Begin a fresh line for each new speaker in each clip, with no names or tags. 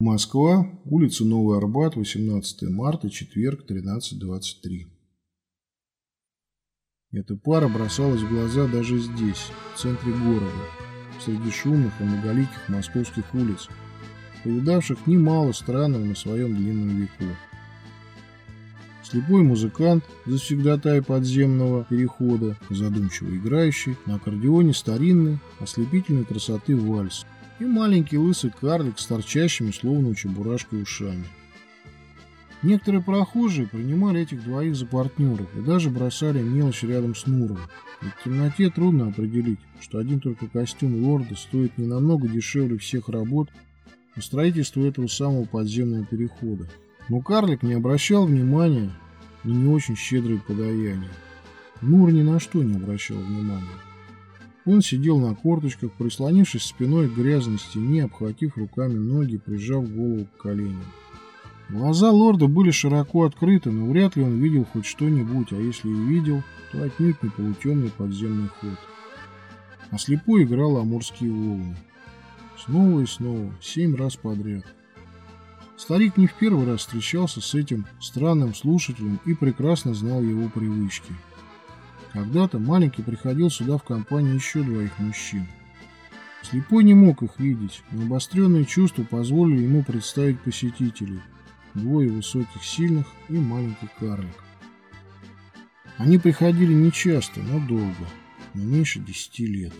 Москва, улица Новый Арбат, 18 марта, четверг, 13.23. Эта пара бросалась в глаза даже здесь, в центре города, среди шумных и многоликих московских улиц, повидавших немало странного на своем длинном веку. Слепой музыкант, завсегдатай подземного перехода, задумчиво играющий на аккордеоне старинный, ослепительной красоты вальс, и маленький лысый карлик с торчащими, словно у чебурашки, ушами. Некоторые прохожие принимали этих двоих за партнеров и даже бросали мелочь рядом с Нуром. Ведь в темноте трудно определить, что один только костюм лорда стоит не намного дешевле всех работ по строительству этого самого подземного перехода. Но карлик не обращал внимания на не очень щедрые подаяния. Нур ни на что не обращал внимания. Он сидел на корточках, прислонившись спиной к грязной стене, обхватив руками ноги, прижав голову к коленям. Глаза лорда были широко открыты, но вряд ли он видел хоть что-нибудь, а если и видел, то отнюдь не полутемный подземный ход. А слепой играл амурские волны. Снова и снова, семь раз подряд. Старик не в первый раз встречался с этим странным слушателем и прекрасно знал его привычки. Когда-то маленький приходил сюда в компании еще двоих мужчин. Слепой не мог их видеть, но обостренные чувства позволили ему представить посетителей. Двое высоких, сильных и маленький карлик. Они приходили нечасто, но долго, не меньше десяти лет.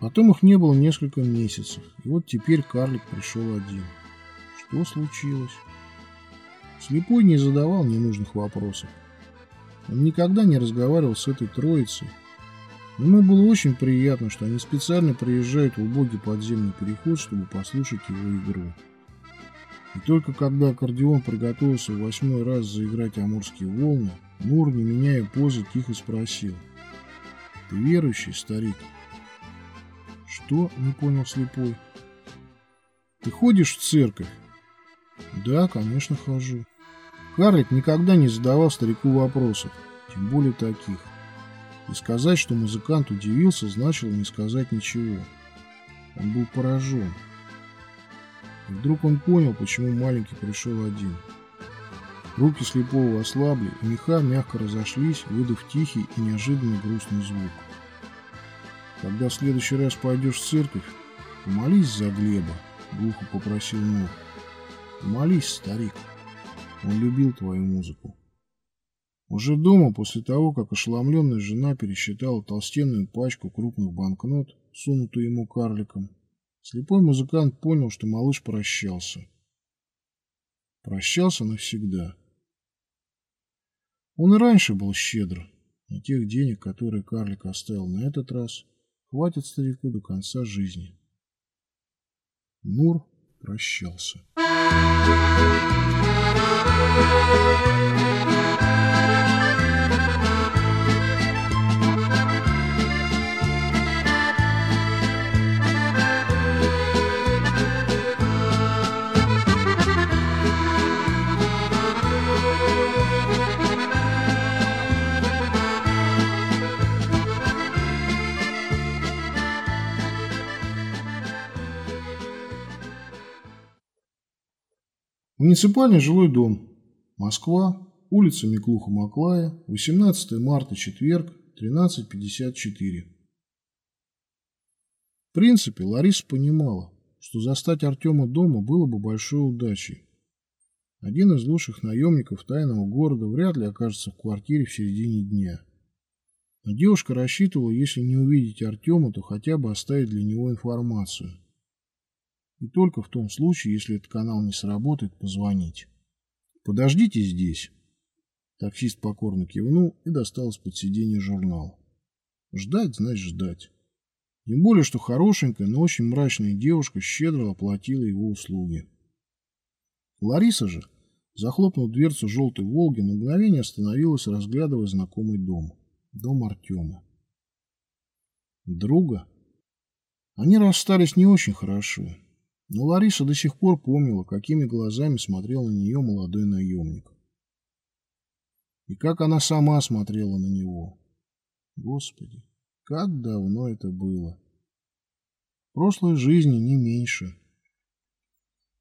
Потом их не было несколько месяцев, и вот теперь карлик пришел один. Что случилось? Слепой не задавал ненужных вопросов. Он никогда не разговаривал с этой троицей. Ему было очень приятно, что они специально приезжают в убогий подземный переход, чтобы послушать его игру. И только когда аккордеон приготовился в восьмой раз заиграть амурские волны, Нур, не меняя позы, тихо спросил. «Ты верующий, старик?» «Что?» — не понял слепой. «Ты ходишь в церковь?» «Да, конечно, хожу». Карлик никогда не задавал старику вопросов, тем более таких. И сказать, что музыкант удивился, значило не сказать ничего. Он был поражен. И вдруг он понял, почему маленький пришел один. Руки слепого ослабли, и меха мягко разошлись, выдав тихий и неожиданно грустный звук. «Когда в следующий раз пойдешь в церковь, помолись за Глеба», — глухо попросил Нур. «Помолись, старик». Он любил твою музыку. Уже дома, после того, как ошеломленная жена пересчитала толстенную пачку крупных банкнот, сунутую ему карликом, слепой музыкант понял, что малыш прощался. Прощался навсегда. Он и раньше был щедр, но тех денег, которые карлик оставил на этот раз, хватит старику до конца жизни. Нур прощался. Муниципальный жилой дом. Москва. Улица Миклуха-Маклая. 18 марта, четверг, 13.54. В принципе, Лариса понимала, что застать Артема дома было бы большой удачей. Один из лучших наемников тайного города вряд ли окажется в квартире в середине дня. Но девушка рассчитывала, если не увидеть Артема, то хотя бы оставить для него информацию – и только в том случае, если этот канал не сработает, позвонить. «Подождите здесь». Таксист покорно кивнул и достал из-под сиденья журнал. Ждать, значит ждать. Тем более, что хорошенькая, но очень мрачная девушка щедро оплатила его услуги. Лариса же, захлопнув дверцу желтой «Волги», на мгновение остановилась, разглядывая знакомый дом. Дом Артема. Друга? Они расстались не очень хорошо. Но Лариса до сих пор помнила, какими глазами смотрел на нее молодой наемник. И как она сама смотрела на него. Господи, как давно это было. Прошлой жизни не меньше.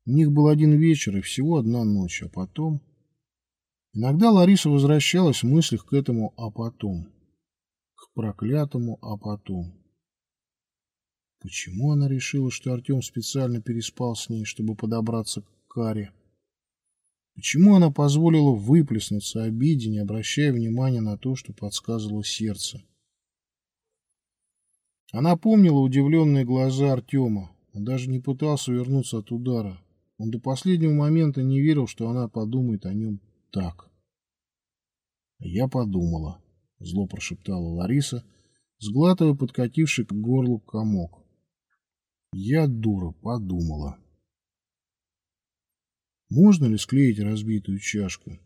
У них был один вечер и всего одна ночь, а потом... Иногда Лариса возвращалась в мыслях к этому «а потом», к проклятому «а потом». Почему она решила, что Артем специально переспал с ней, чтобы подобраться к Каре? Почему она позволила выплеснуться обиде, не обращая внимания на то, что подсказывало сердце? Она помнила удивленные глаза Артема. Он даже не пытался увернуться от удара. Он до последнего момента не верил, что она подумает о нем так. «Я подумала», — зло прошептала Лариса, сглатывая подкативший к горлу комок. «Я, дура, подумала». Можно ли склеить разбитую чашку?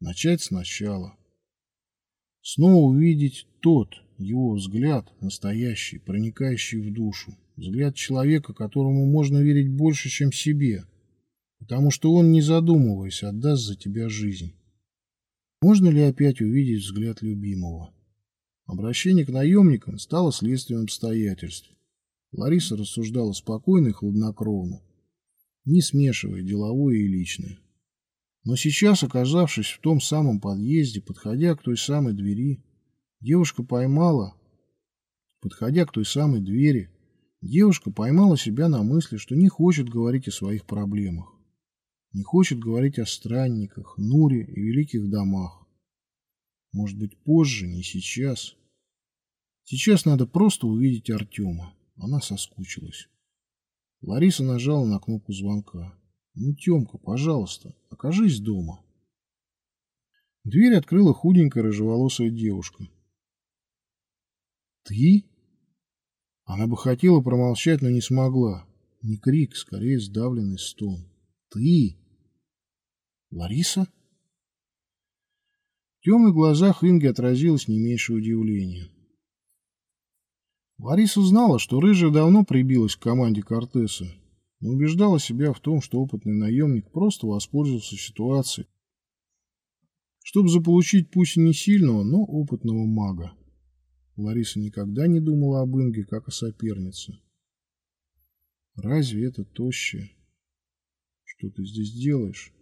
Начать сначала. Снова увидеть тот, его взгляд, настоящий, проникающий в душу. Взгляд человека, которому можно верить больше, чем себе. Потому что он, не задумываясь, отдаст за тебя жизнь. Можно ли опять увидеть взгляд любимого? Обращение к наемникам стало следствием обстоятельств. Лариса рассуждала спокойно и хладнокровно не смешивая деловое и личное. Но сейчас, оказавшись в том самом подъезде, подходя к той самой двери, девушка поймала, подходя к той самой двери, девушка поймала себя на мысли, что не хочет говорить о своих проблемах, не хочет говорить о странниках, Нуре и великих домах. Может быть, позже, не сейчас. Сейчас надо просто увидеть Артема. Она соскучилась. Лариса нажала на кнопку звонка. «Ну, Тёмка, пожалуйста, окажись дома». Дверь открыла худенькая рыжеволосая девушка. «Ты?» Она бы хотела промолчать, но не смогла. Не крик, скорее сдавленный стон. «Ты?» «Лариса?» В темных глазах Инги отразилось не меньше удивления. Лариса знала, что Рыжая давно прибилась к команде Кортеса, но убеждала себя в том, что опытный наемник просто воспользовался ситуацией, чтобы заполучить пусть и не сильного, но опытного мага. Лариса никогда не думала об Инге как о сопернице. Разве это тощее? Что ты здесь делаешь?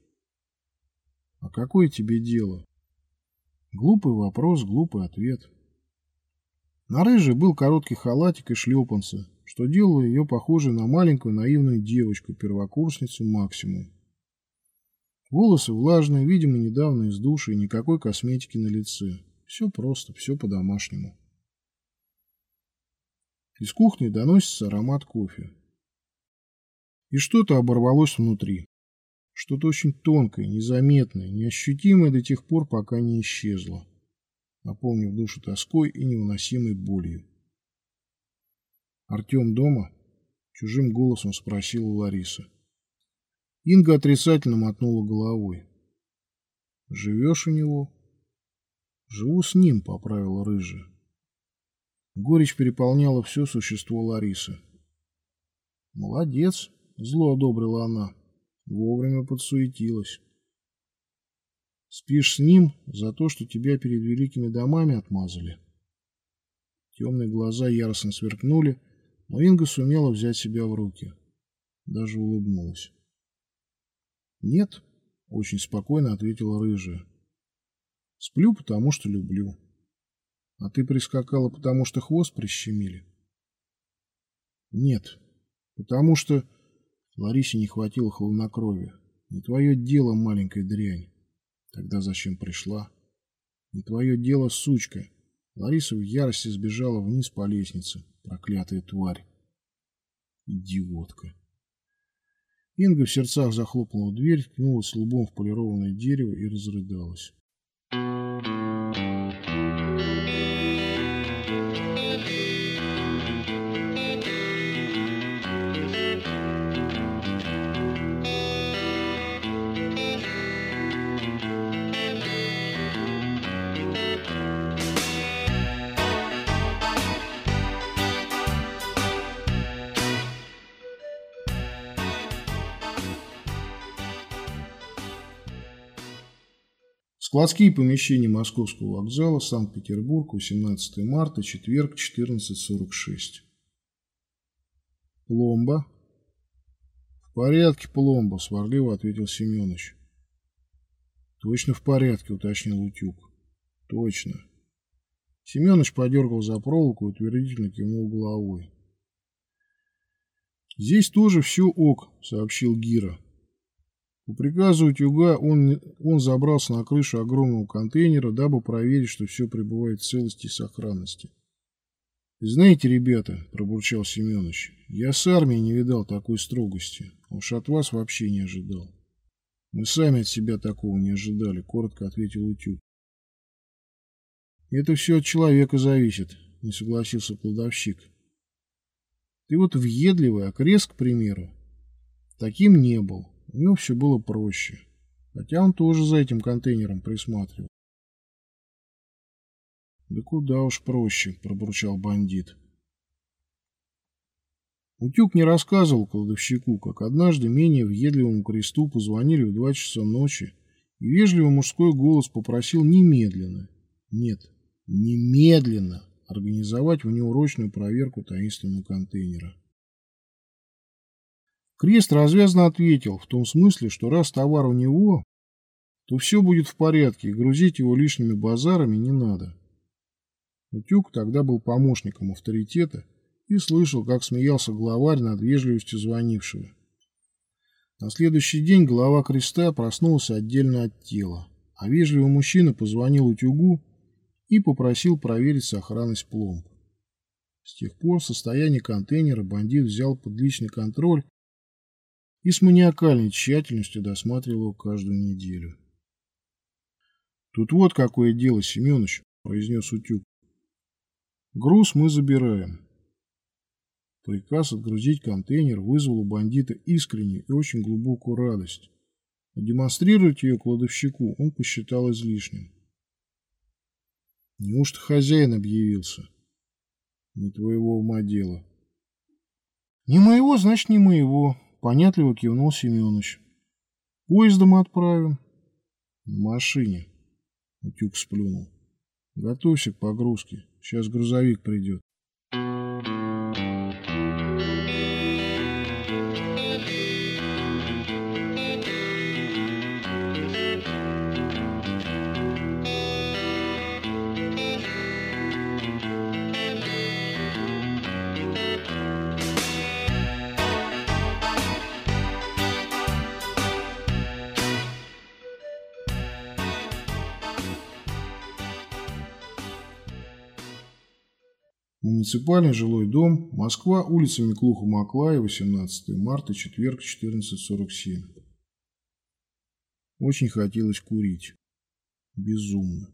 А какое тебе дело? Глупый вопрос, глупый ответ. На рыже был короткий халатик и шлепанцы, что делало ее похожей на маленькую наивную девочку, первокурсницу максимум. Волосы влажные, видимо, недавно из души и никакой косметики на лице. Все просто, все по-домашнему. Из кухни доносится аромат кофе. И что-то оборвалось внутри. Что-то очень тонкое, незаметное, неощутимое до тех пор, пока не исчезло наполнив душу тоской и невыносимой болью. «Артем дома?» – чужим голосом спросила Лариса. Инга отрицательно мотнула головой. «Живешь у него?» «Живу с ним», – поправила рыжая. Горечь переполняла все существо Ларисы. «Молодец», – зло одобрила она. Вовремя подсуетилась. Спишь с ним за то, что тебя перед великими домами отмазали. Темные глаза яростно сверкнули, но Инга сумела взять себя в руки. Даже улыбнулась. «Нет», — очень спокойно ответила рыжая. «Сплю, потому что люблю. А ты прискакала, потому что хвост прищемили?» «Нет, потому что...» Ларисе не хватило хладнокровия. «Не твое дело, маленькая дрянь. Тогда зачем пришла? Не твое дело, сучка. Лариса в ярости сбежала вниз по лестнице. Проклятая тварь. Идиотка. Инга в сердцах захлопнула дверь, ткнулась лбом в полированное дерево и разрыдалась. Складские помещения Московского вокзала, Санкт-Петербург, 18 марта, четверг, 14.46. Пломба. В порядке, пломба», — сварливо ответил Семенович. «Точно в порядке», — уточнил Утюг. «Точно». Семенович подергал за проволоку и утвердительно кивнул головой. «Здесь тоже все ок», — сообщил Гира. По приказу утюга он, он забрался на крышу огромного контейнера, дабы проверить, что все пребывает в целости и сохранности. «Знаете, ребята», — пробурчал Семенович, — «я с армией не видал такой строгости. Уж от вас вообще не ожидал». «Мы сами от себя такого не ожидали», — коротко ответил Утюг. «Это все от человека зависит», — не согласился кладовщик. «Ты вот въедливый, а крест, к примеру, таким не был». Него все было проще. Хотя он тоже за этим контейнером присматривал. «Да куда уж проще», — пробурчал бандит. Утюг не рассказывал кладовщику, как однажды менее въедливому кресту позвонили в два часа ночи, и вежливый мужской голос попросил немедленно, нет, немедленно организовать внеурочную проверку таинственного контейнера. Крест развязно ответил, в том смысле, что раз товар у него, то все будет в порядке, и грузить его лишними базарами не надо. Утюг тогда был помощником авторитета и слышал, как смеялся главарь над вежливостью звонившего. На следующий день глава креста проснулся отдельно от тела, а вежливый мужчина позвонил утюгу и попросил проверить сохранность пломб. С тех пор состояние контейнера бандит взял под личный контроль и с маниакальной тщательностью досматривал каждую неделю. «Тут вот какое дело, Семенович», — произнес Утюг. «Груз мы забираем». Приказ отгрузить контейнер вызвал у бандита искреннюю и очень глубокую радость. Но демонстрировать ее кладовщику он посчитал излишним. Неужто хозяин объявился? Не твоего ума дело. Не моего, значит, не моего. Понятливо кивнул Семенович. Поездом отправим. На машине. Утюг сплюнул. Готовься к погрузке. Сейчас грузовик придет. Муниципальный жилой дом, Москва, улица Миклуха-Маклая, 18 марта, четверг, 14.47. Очень хотелось курить. Безумно.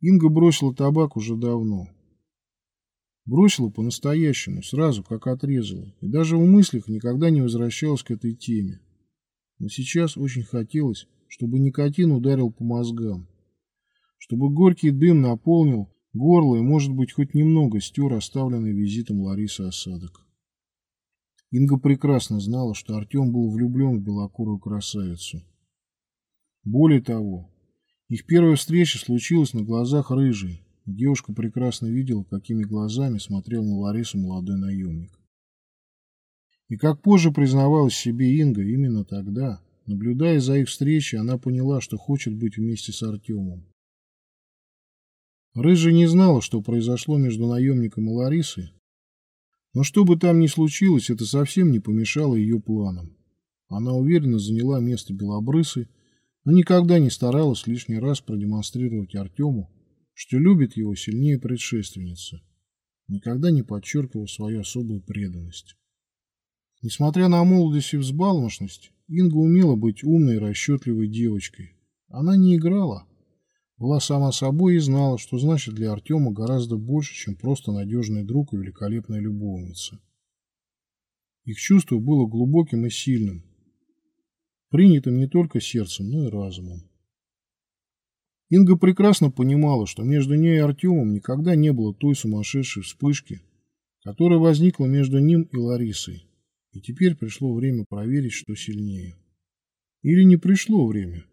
Инга бросила табак уже давно. Бросила по-настоящему, сразу, как отрезала, и даже в мыслях никогда не возвращалась к этой теме. Но сейчас очень хотелось, чтобы никотин ударил по мозгам, чтобы горький дым наполнил горло и, может быть, хоть немного стер оставленный визитом Ларисы осадок. Инга прекрасно знала, что Артем был влюблен в белокурую красавицу. Более того, их первая встреча случилась на глазах рыжей, девушка прекрасно видела, какими глазами смотрел на Ларису молодой наемник. И как позже признавалась себе Инга, именно тогда, наблюдая за их встречей, она поняла, что хочет быть вместе с Артемом. Рыжая не знала, что произошло между наемником и Ларисой, но что бы там ни случилось, это совсем не помешало ее планам. Она уверенно заняла место белобрысы, но никогда не старалась лишний раз продемонстрировать Артему, что любит его сильнее предшественницы. Никогда не подчеркивала свою особую преданность. Несмотря на молодость и взбалмошность, Инга умела быть умной и расчетливой девочкой. Она не играла, была сама собой и знала, что значит для Артема гораздо больше, чем просто надежный друг и великолепная любовница. Их чувство было глубоким и сильным, принятым не только сердцем, но и разумом. Инга прекрасно понимала, что между ней и Артемом никогда не было той сумасшедшей вспышки, которая возникла между ним и Ларисой, и теперь пришло время проверить, что сильнее. Или не пришло время.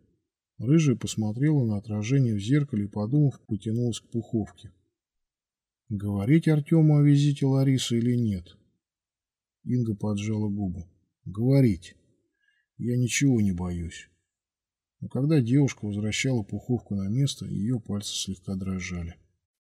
Рыжая посмотрела на отражение в зеркале и, подумав, потянулась к пуховке. Говорить Артему о визите Ларисы или нет? Инга поджала губы. говорить. Я ничего не боюсь. Но когда девушка возвращала пуховку на место, ее пальцы слегка дрожали.